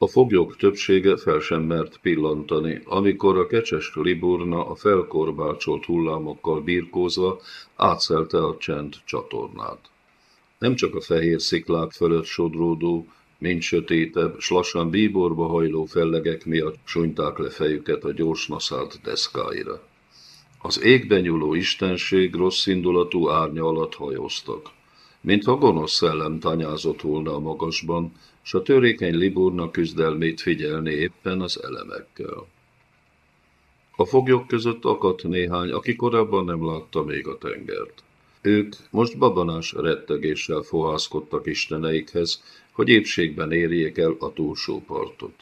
A foglyok többsége fel sem mert pillantani, amikor a kecses Liburna a felkorbácsolt hullámokkal birkózva átszelte a csend csatornát. Nem csak a fehér sziklák fölött sodródó, mint sötétebb, s lassan bíborba hajló fellegek miatt sunyták le fejüket a gyorsnaszált deszkáira. Az égben nyúló istenség rossz indulatú árnya alatt hajóztak. Mintha gonosz szellem tanyázott volna a magasban, s a törékeny Liburna küzdelmét figyelni éppen az elemekkel. A foglyok között akadt néhány, aki korábban nem látta még a tengert. Ők most babonás rettegéssel fohászkodtak isteneikhez, hogy épségben érjék el a túlsó partot.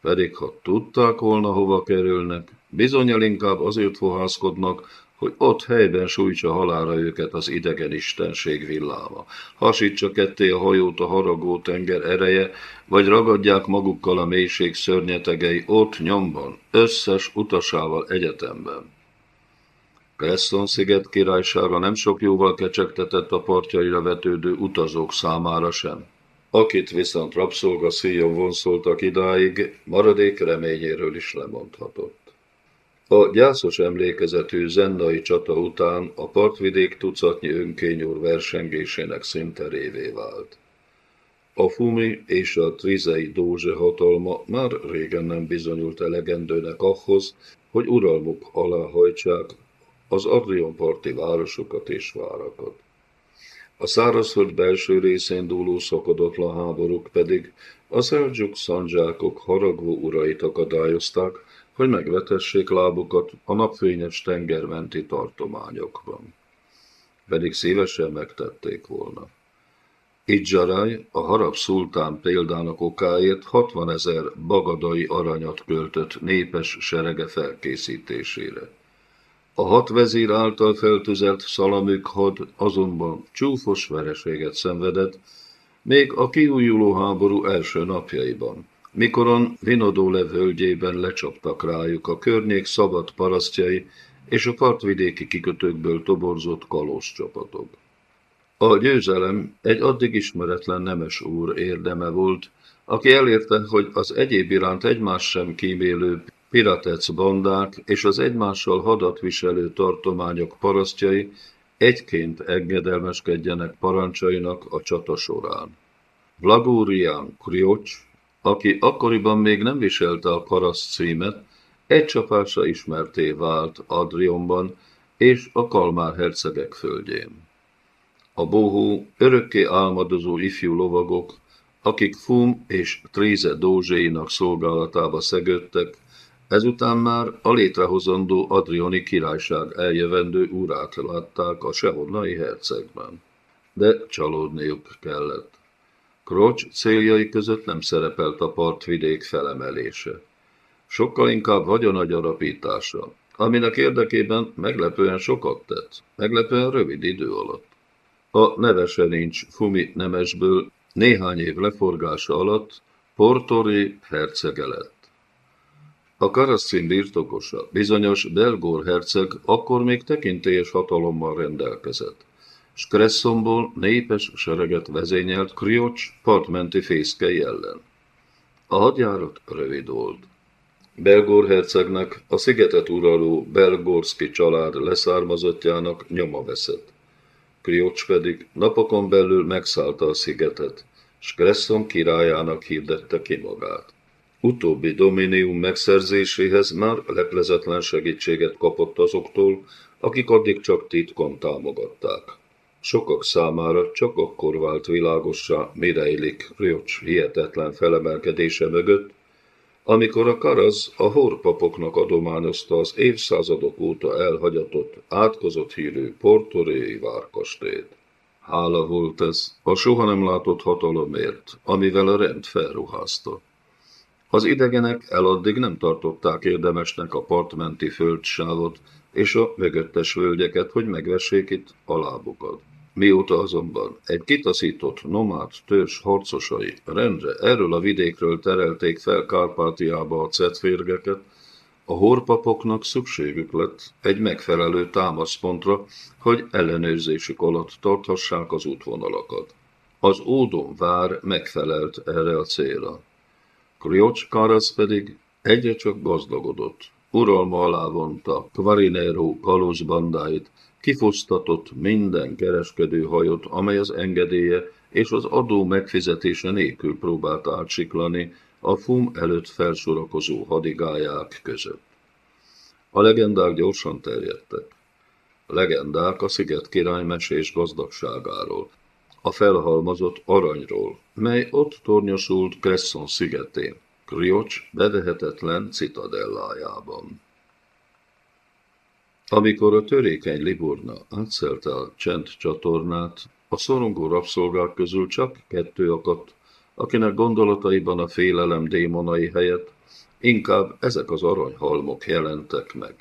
Pedig ha tudták volna, hova kerülnek, bizonyal inkább azért fohászkodnak, hogy ott helyben sújtsa halára őket az idegen istenség villáma. Hasítsa ketté a hajót a haragó tenger ereje, vagy ragadják magukkal a mélység szörnyetegei ott nyomban, összes utasával egyetemben. Cresson sziget királysága nem sok jóval kecsegtetett a partjaira vetődő utazók számára sem. Akit viszont rabszolga szíjon vonszoltak idáig, maradék reményéről is lemondhatott. A gyászos emlékezetű zennai csata után a partvidék tucatnyi önkényúr versengésének szinterévé vált. A Fumi és a Trizei Dózse hatalma már régen nem bizonyult elegendőnek ahhoz, hogy uralmuk alá hajtsák az Adrion parti városokat és várakat. A szárazföld belső részén dúló szakadatlan háborúk pedig a szeldzsuk szandzsákok haragvó urait akadályozták, hogy megvetessék lábukat a napfényes tengermenti tartományokban. Pedig szívesen megtették volna. Idzsaraj, a harab szultán példának okáért 60 ezer bagadai aranyat költött népes serege felkészítésére. A hat vezír által feltüzelt szalamük had azonban csúfos vereséget szenvedett, még a kiújuló háború első napjaiban, mikoron Vinodóle völgyében lecsaptak rájuk a környék szabad parasztjai és a partvidéki kikötőkből toborzott kalós csapatok. A győzelem egy addig ismeretlen nemes úr érdeme volt, aki elérte, hogy az egyéb iránt egymás sem kímélő piratec bandák és az egymással hadat viselő tartományok parasztjai egyként engedelmeskedjenek parancsainak a csata során. Vlagúrián Kriocs, aki akkoriban még nem viselte a paraszt címet, egy csapásra ismerté vált Adrionban és a Kalmár hercegek földjén. A bohó, örökké álmodozó ifjú lovagok, akik Fum és Tríze dózséinak szolgálatába szegődtek, Ezután már a létrehozandó Adrioni királyság eljövendő urát látták a sehonnai hercegben. De csalódniuk kellett. Krocs céljai között nem szerepelt a partvidék felemelése. Sokkal inkább vagyonagyarapítása, aminek érdekében meglepően sokat tett, meglepően rövid idő alatt. A nevese nincs Fumi nemesből néhány év leforgása alatt Portori hercege lett. A Karaszin birtokosa, bizonyos Belgór herceg akkor még tekintélyes hatalommal rendelkezett, s Kresszomból népes sereget vezényelt Kriocs partmenti fészkei ellen. A hadjárat rövid volt. Belgór hercegnek a szigetet uraló Belgorszki család leszármazottjának nyoma veszett. Kriocs pedig napokon belül megszállta a szigetet, s Kresszon királyának hirdette ki magát. Utóbbi dominium megszerzéséhez már leplezetlen segítséget kapott azoktól, akik addig csak titkon támogatták. Sokak számára csak akkor vált világossá, mi rejlik Riocs hihetetlen felemelkedése mögött, amikor a Karaz a horpapoknak adományozta az évszázadok óta elhagyatott, átkozott hírű portoréi várkastét. Hála volt ez a soha nem látott hatalomért, amivel a rend felruházta. Az idegenek eladdig nem tartották érdemesnek a partmenti földsávot és a mögöttes völgyeket, hogy megvessék itt a lábukat. Mióta azonban egy kitaszított nomád törzs harcosai rendre erről a vidékről terelték fel Kárpátiába a cetférgeket, a horpapoknak szükségük lett egy megfelelő támaszpontra, hogy ellenőrzésük alatt tarthassák az útvonalakat. Az Ódon vár megfelelt erre a célra. Kriocs Karasz pedig egyre csak gazdagodott. Uralma alá vonta Kvarinero kalóz kifosztatott minden kereskedő hajot, amely az engedélye és az adó megfizetése nélkül próbált átsiklani a FUM előtt felsorakozó hadigályák között. A legendák gyorsan terjedtek. A legendák a sziget király mesés gazdagságáról, a felhalmazott aranyról, mely ott tornyosult Cresson szigetén, Kriocs bevehetetlen citadellájában. Amikor a törékeny Liburna átszelte a csend csatornát, a szorongó rabszolgák közül csak kettő akadt, akinek gondolataiban a félelem démonai helyett inkább ezek az aranyhalmok jelentek meg.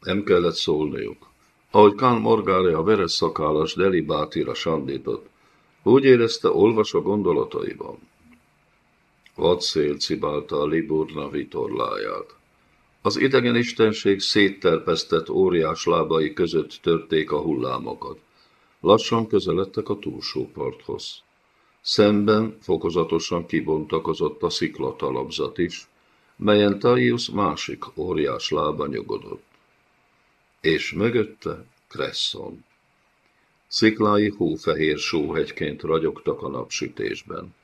Nem kellett szólniuk. Ahogy Kán Morgáre a veres szakállas Delibátira sandított, úgy érezte, olvas a gondolataiban. Vad szél cibálta a Liburna vitorláját. Az idegen istenség szétterpesztett óriás lábai között törték a hullámokat. Lassan közeledtek a túlsó parthoz. Szemben fokozatosan kibontakozott a sziklatalapzat is, melyen Taius másik óriás lába nyugodott. És mögötte Cresson. Sziklái hófehér sóhegyként ragyogtak a napsütésben.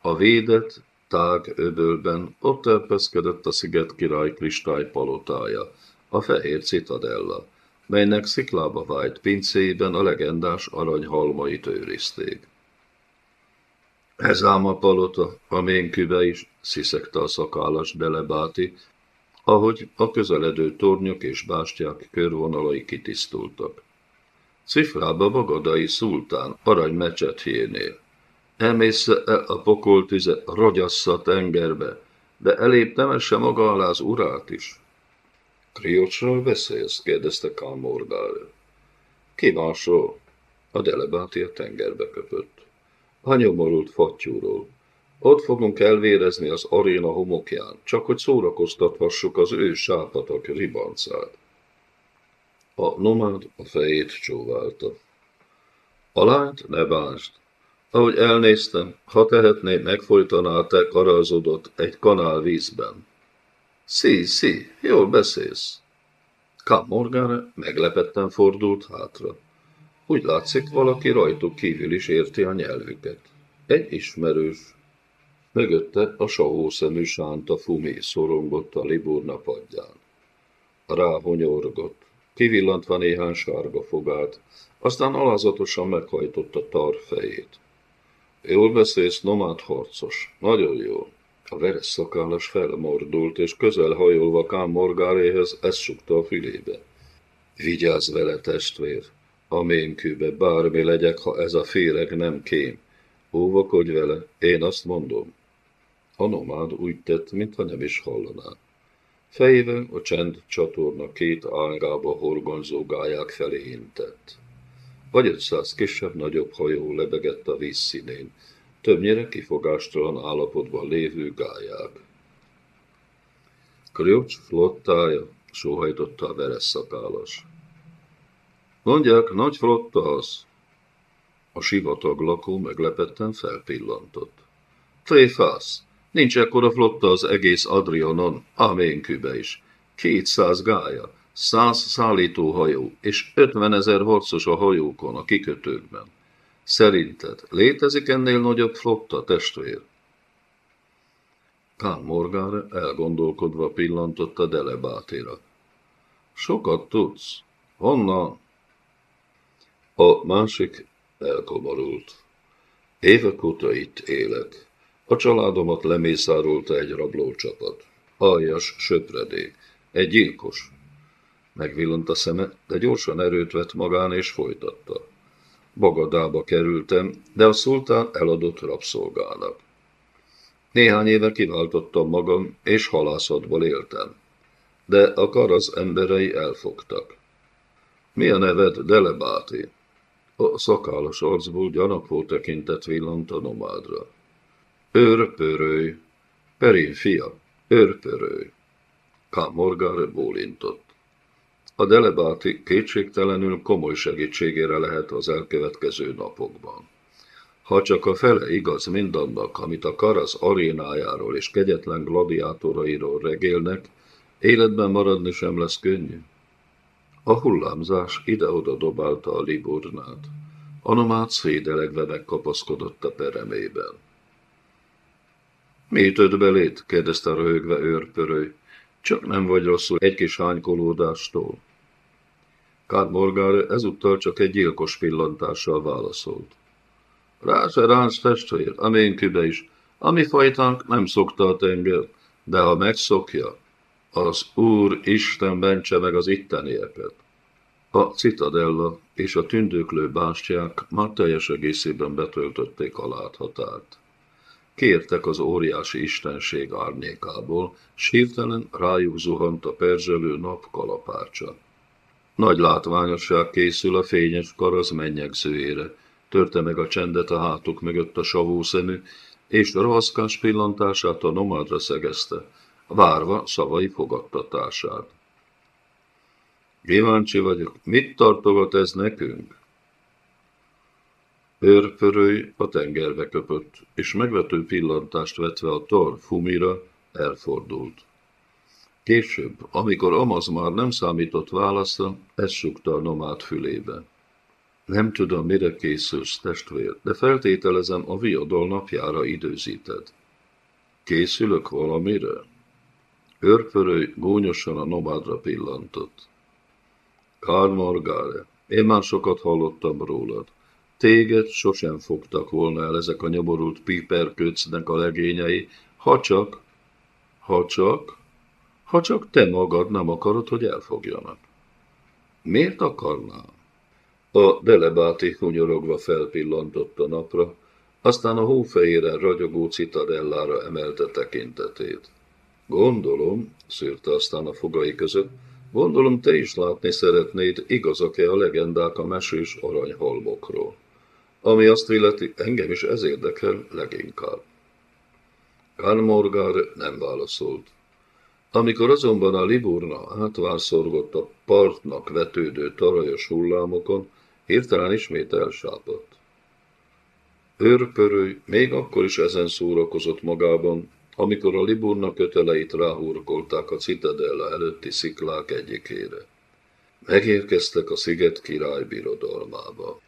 A védett, tág öbölben ott elpeszkedett a sziget király kristálypalotája, a fehér citadella, melynek sziklába vájt pincéjében a legendás aranyhalmait őrizték. Ez ám a palota, a ménküve is, sziszegte a szakállas Delebáti, ahogy a közeledő tornyok és bástyák körvonalai kitisztultak. Cifrába Bagadai szultán arany mecsetjénél. Elmész -e a pokoltüze, ragyassza a tengerbe, de elébb temesse maga alá az urát is. Kriocsról beszélsz? kérdezte Kalmorgál. Ki másról? A delebáti a tengerbe köpött. A nyomorult fattyúról. Ott fogunk elvérezni az aréna homokján, csak hogy szórakoztathassuk az ő sápatak ribancát. A nomád a fejét csóválta. A lányt ne bánsd. Ahogy elnéztem, ha tehetné, megfolytaná te karazodot egy kanál vízben. Szí, szí, jól beszélsz. Kam Morgana meglepetten fordult hátra. Úgy látszik, valaki rajtuk kívül is érti a nyelvüket. Egy ismerős. Mögötte a sahószemű sánta fumé szorongott a Liburna padján. Ráhonyorgott, kivillantva néhány sárga fogát, aztán alázatosan meghajtotta tar fejét. Jól beszélsz, nomád harcos. Nagyon jó. A veres szakállas felmordult, és közel hajolva Kám Morgáréhez ezt sukta a fülébe. Vigyázz vele, testvér! A mémkőbe bármi legyek, ha ez a féreg nem kém. Óvakodj vele, én azt mondom. A nomád úgy tett, mintha nem is hallaná. Fejével a csend csatorna két ágába horgonzó gályák felé intett. Vagy ötszáz kisebb-nagyobb hajó lebegett a vízszínén, többnyire kifogástalan állapotban lévő gályák. Kriocs flottája, sóhajtotta a veres szakállas. Mondják, nagy flotta az. A sivatag lakó meglepetten felpillantott. Tréfász, nincs ekkora flotta az egész Adrianon, Aménkübe is. Kétszáz gája, száz szállítóhajó és ötven ezer harcos a hajókon, a kikötőkben. Szerinted létezik ennél nagyobb flotta, testvér? Kán Morgár elgondolkodva pillantott a delebátira. Sokat tudsz. Honnan? A másik elkomorult. Évek óta itt élek. A családomat lemészárolta egy rablócsapat. Aljas söpredék. Egy gyilkos. Megvillant a szeme, de gyorsan erőt vett magán és folytatta. Bagadába kerültem, de a szultán eladott rabszolgának. Néhány éve kiváltottam magam, és halászatból éltem. De a karasz emberei elfogtak. Mi a neved, Delebáti? A szakállas arcból gyanakvó tekintet villant a nomádra. Őrpörőj, Perin fia, őrpörőj. Kámorgár bólintott. A delebáti kétségtelenül komoly segítségére lehet az elkövetkező napokban. Ha csak a fele igaz mindannak, amit a Karasz arénájáról és kegyetlen gladiátorairól regélnek, életben maradni sem lesz könnyű. A hullámzás ide-oda dobálta a liburnát. A nomád szédelegve megkapaszkodott a peremében. Mi ütött belét? kérdezte röhögve őrpöröly. Csak nem vagy rosszul egy kis hánykolódástól. Kármorgár ezúttal csak egy gyilkos pillantással válaszolt. Rá se ránc testvér, a ménkübe is. A mi fajtánk nem szokta a tenger, de ha megszokja, az Úr Isten bentse meg az ittenieket. A citadella és a tündöklő bástyák már teljes egészében betöltötték a láthatárt. Kértek az óriási istenség árnyékából, s hirtelen rájuk zuhant a perzselő nap kalapácsa. Nagy látványosság készül a fényes karaz mennyegzőjére, törte meg a csendet a hátuk mögött a savó és rohaszkás pillantását a nomádra szegezte, várva szavai fogadtatását. Kíváncsi vagyok, mit tartogat ez nekünk? Őrpörőj a tengerbe köpött, és megvető pillantást vetve a tor fumira, elfordult. Később, amikor Amaz már nem számított válaszra, ez sukta a nomád fülébe. Nem tudom, mire készülsz, testvér, de feltételezem a viadal napjára időzíted. Készülök valamire? Őrpöröly gúnyosan a nomádra pillantott. Karl Morgare, én már sokat hallottam rólad. Téged sosem fogtak volna el ezek a nyoborult piperköcnek a legényei, ha csak, ha csak, ha csak te magad nem akarod, hogy elfogjanak. Miért akarnál? A delebáti hunyorogva felpillantott a napra, aztán a hófehéren ragyogó citadellára emelte tekintetét. Gondolom, szűrte aztán a fogai között, gondolom te is látni szeretnéd, igazak-e a legendák a mesés aranyhalmokról. Ami azt illeti, engem is ez érdekel leginkább. Morgar nem válaszolt. Amikor azonban a Liburna átvárszorgott a partnak vetődő tarajos hullámokon, hirtelen ismét elsápadt. Őrpörőj még akkor is ezen szórakozott magában, amikor a Liburna köteleit ráhurkolták a Citadella előtti sziklák egyikére. Megérkeztek a sziget király birodalmába.